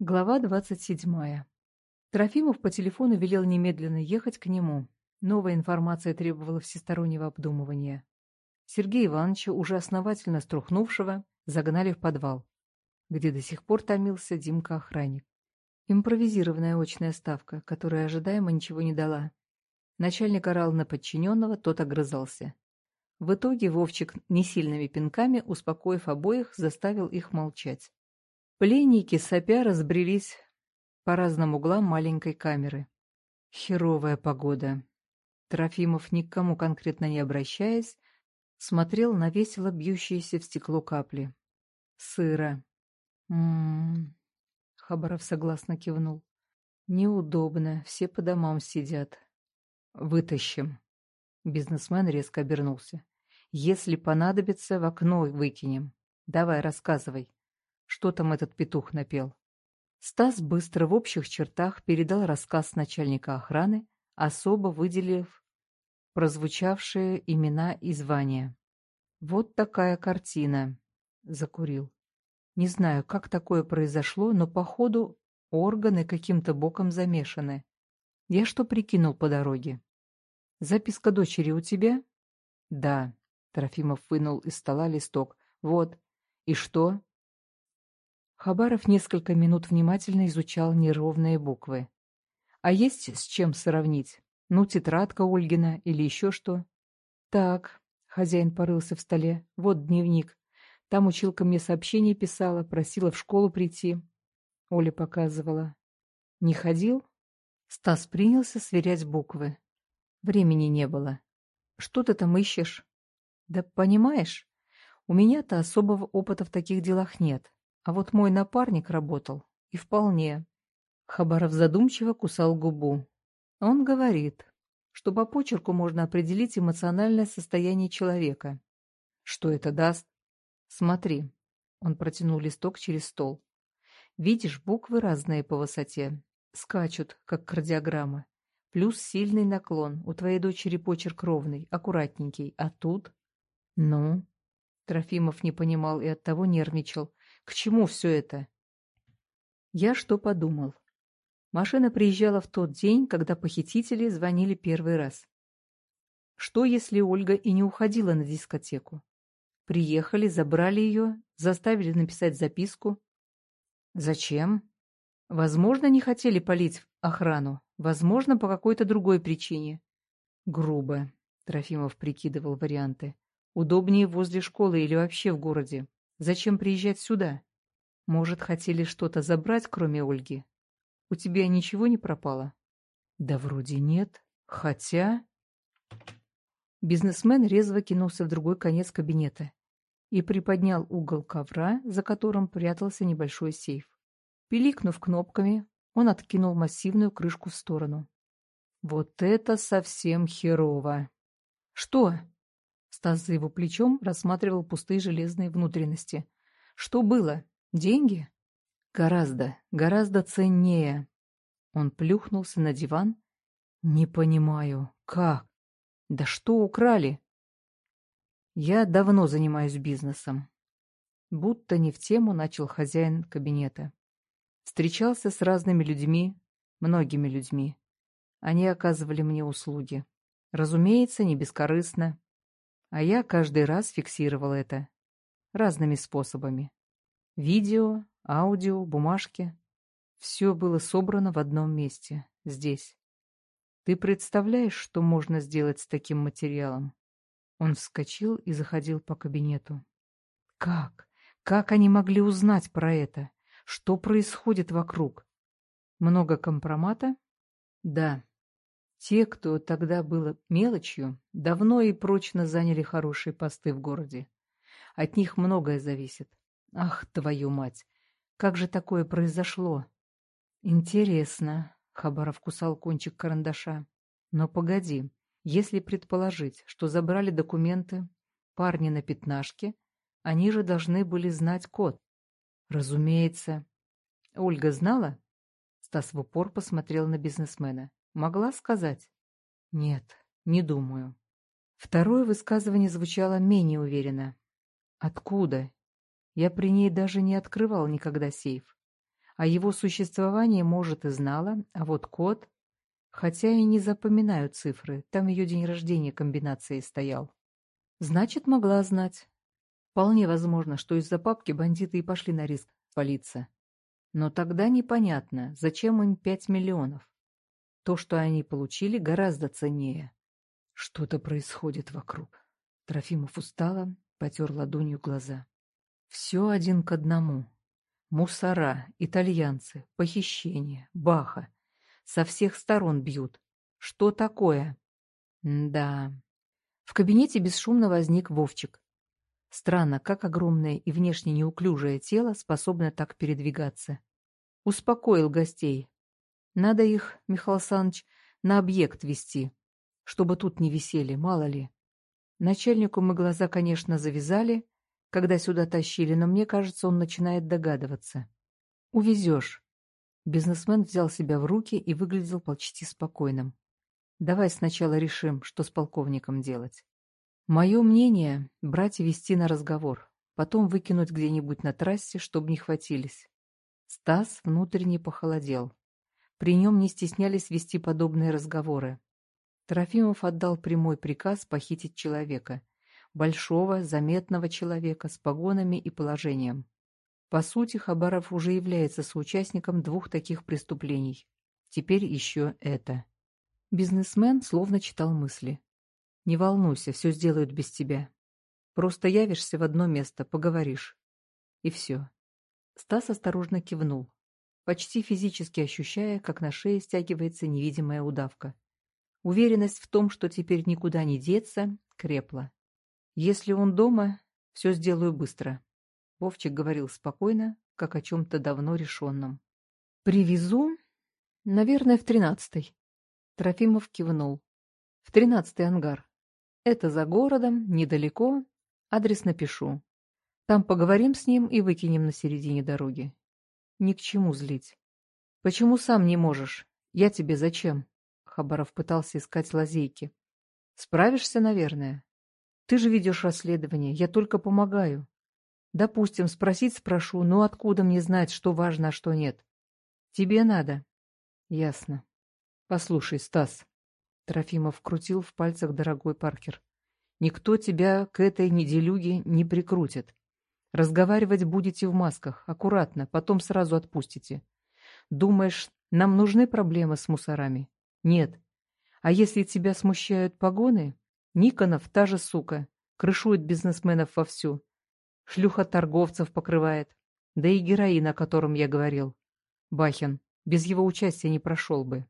Глава двадцать седьмая. Трофимов по телефону велел немедленно ехать к нему. Новая информация требовала всестороннего обдумывания. Сергея Ивановича, уже основательно струхнувшего, загнали в подвал, где до сих пор томился Димка-охранник. Импровизированная очная ставка, которая ожидаемо ничего не дала. Начальник орал на подчиненного, тот огрызался. В итоге Вовчик несильными пинками, успокоив обоих, заставил их молчать. Пленники сопя разбрелись по разным углам маленькой камеры. Херовая погода. Трофимов, никому конкретно не обращаясь, смотрел на весело бьющиеся в стекло капли. Сыро. М-м-м. Хабаров согласно кивнул. Неудобно, все по домам сидят. Вытащим. Бизнесмен резко обернулся. Если понадобится, в окно выкинем. Давай, рассказывай. Что там этот петух напел? Стас быстро в общих чертах передал рассказ начальника охраны, особо выделив прозвучавшие имена и звания. «Вот такая картина», — закурил. «Не знаю, как такое произошло, но, походу, органы каким-то боком замешаны. Я что прикинул по дороге? Записка дочери у тебя?» «Да», — Трофимов вынул из стола листок. «Вот. И что?» Хабаров несколько минут внимательно изучал неровные буквы. «А есть с чем сравнить? Ну, тетрадка Ольгина или еще что?» «Так», — хозяин порылся в столе, — «вот дневник. Там училка мне сообщение писала, просила в школу прийти». Оля показывала. «Не ходил?» Стас принялся сверять буквы. Времени не было. «Что ты там ищешь?» «Да понимаешь, у меня-то особого опыта в таких делах нет. А вот мой напарник работал. И вполне. Хабаров задумчиво кусал губу. Он говорит, что по почерку можно определить эмоциональное состояние человека. Что это даст? Смотри. Он протянул листок через стол. Видишь, буквы разные по высоте. Скачут, как кардиограмма. Плюс сильный наклон. У твоей дочери почерк ровный, аккуратненький. А тут? Ну? Трофимов не понимал и оттого нервничал. К чему все это? Я что подумал. Машина приезжала в тот день, когда похитители звонили первый раз. Что, если Ольга и не уходила на дискотеку? Приехали, забрали ее, заставили написать записку. Зачем? Возможно, не хотели полить охрану, возможно, по какой-то другой причине. Грубо, Трофимов прикидывал варианты. Удобнее возле школы или вообще в городе. Зачем приезжать сюда? Может, хотели что-то забрать, кроме Ольги? У тебя ничего не пропало? Да вроде нет. Хотя... Бизнесмен резво кинулся в другой конец кабинета и приподнял угол ковра, за которым прятался небольшой сейф. Пиликнув кнопками, он откинул массивную крышку в сторону. Вот это совсем херово. Что? Стас за его плечом рассматривал пустые железные внутренности. Что было? Деньги? Гораздо, гораздо ценнее. Он плюхнулся на диван. Не понимаю, как? Да что украли? Я давно занимаюсь бизнесом. Будто не в тему начал хозяин кабинета. Встречался с разными людьми, многими людьми. Они оказывали мне услуги. Разумеется, не бескорыстно. А я каждый раз фиксировал это. Разными способами. Видео, аудио, бумажки. Все было собрано в одном месте, здесь. Ты представляешь, что можно сделать с таким материалом? Он вскочил и заходил по кабинету. Как? Как они могли узнать про это? Что происходит вокруг? Много компромата? Да. Те, кто тогда было мелочью, давно и прочно заняли хорошие посты в городе. От них многое зависит. Ах, твою мать! Как же такое произошло? Интересно. Хабаров кусал кончик карандаша. Но погоди, если предположить, что забрали документы парни на пятнашке, они же должны были знать код. Разумеется. Ольга знала? Стас в упор посмотрел на бизнесмена. Могла сказать? Нет, не думаю. Второе высказывание звучало менее уверенно. Откуда? Я при ней даже не открывал никогда сейф. О его существовании, может, и знала, а вот код... Хотя и не запоминаю цифры, там ее день рождения комбинацией стоял. Значит, могла знать. Вполне возможно, что из-за папки бандиты и пошли на риск полиция. Но тогда непонятно, зачем им пять миллионов. То, что они получили, гораздо ценнее. Что-то происходит вокруг. Трофимов устало, потер ладонью глаза. Все один к одному. Мусора, итальянцы, похищение, баха. Со всех сторон бьют. Что такое? М да. В кабинете бесшумно возник Вовчик. Странно, как огромное и внешне неуклюжее тело способно так передвигаться. Успокоил гостей. Надо их, Михаил Александрович, на объект вести, чтобы тут не висели, мало ли. Начальнику мы глаза, конечно, завязали, когда сюда тащили, но мне кажется, он начинает догадываться. Увезешь. Бизнесмен взял себя в руки и выглядел почти спокойным. Давай сначала решим, что с полковником делать. Мое мнение — брать и вести на разговор, потом выкинуть где-нибудь на трассе, чтобы не хватились. Стас внутренне похолодел. При нем не стеснялись вести подобные разговоры. Трофимов отдал прямой приказ похитить человека. Большого, заметного человека с погонами и положением. По сути, Хабаров уже является соучастником двух таких преступлений. Теперь еще это. Бизнесмен словно читал мысли. «Не волнуйся, все сделают без тебя. Просто явишься в одно место, поговоришь. И все». Стас осторожно кивнул, почти физически ощущая, как на шее стягивается невидимая удавка. Уверенность в том, что теперь никуда не деться, крепла. Если он дома, все сделаю быстро. Вовчик говорил спокойно, как о чем-то давно решенном. «Привезу, наверное, в тринадцатый». Трофимов кивнул. «В тринадцатый ангар. Это за городом, недалеко. Адрес напишу. Там поговорим с ним и выкинем на середине дороги. Ни к чему злить. Почему сам не можешь? Я тебе зачем?» Хабаров пытался искать лазейки. «Справишься, наверное. Ты же ведешь расследование, я только помогаю. Допустим, спросить спрошу, но откуда мне знать, что важно, а что нет? Тебе надо». «Ясно. Послушай, Стас». Трофимов крутил в пальцах дорогой Паркер. «Никто тебя к этой неделюге не прикрутит. Разговаривать будете в масках, аккуратно, потом сразу отпустите. Думаешь, нам нужны проблемы с мусорами? Нет. А если тебя смущают погоны? Никонов та же сука. Крышует бизнесменов вовсю. Шлюха торговцев покрывает. Да и героин, о котором я говорил. Бахин. Без его участия не прошел бы.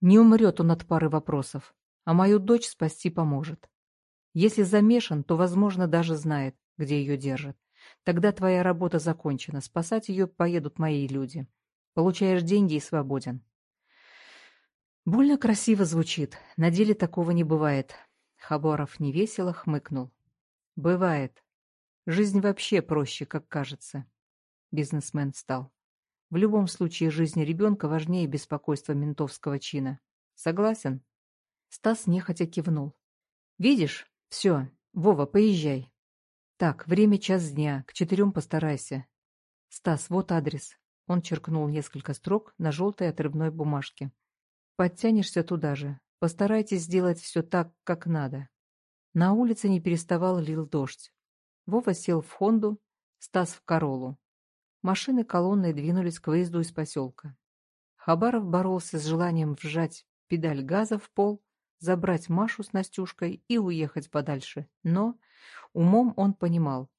Не умрет он от пары вопросов. А мою дочь спасти поможет. Если замешан, то, возможно, даже знает, где ее держат. Тогда твоя работа закончена. Спасать ее поедут мои люди. Получаешь деньги и свободен. Больно красиво звучит. На деле такого не бывает. Хабаров невесело хмыкнул. Бывает. Жизнь вообще проще, как кажется. Бизнесмен встал. В любом случае жизнь ребенка важнее беспокойства ментовского чина. Согласен? Стас нехотя кивнул. Видишь? Все. Вова, поезжай. Так, время час дня. К четырем постарайся. Стас, вот адрес. Он черкнул несколько строк на желтой отрывной бумажке. Подтянешься туда же. Постарайтесь сделать все так, как надо. На улице не переставал лил дождь. Вова сел в Хонду, Стас в Королу. Машины колонной двинулись к выезду из поселка. Хабаров боролся с желанием вжать педаль газа в пол, забрать Машу с Настюшкой и уехать подальше. Но умом он понимал,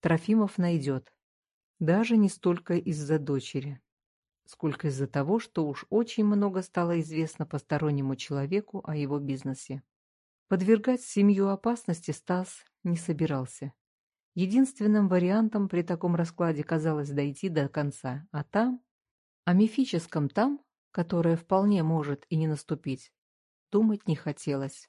Трофимов найдет. Даже не столько из-за дочери сколько из-за того, что уж очень много стало известно постороннему человеку о его бизнесе. Подвергать семью опасности Стас не собирался. Единственным вариантом при таком раскладе казалось дойти до конца, а там, о мифическом там, которое вполне может и не наступить, думать не хотелось.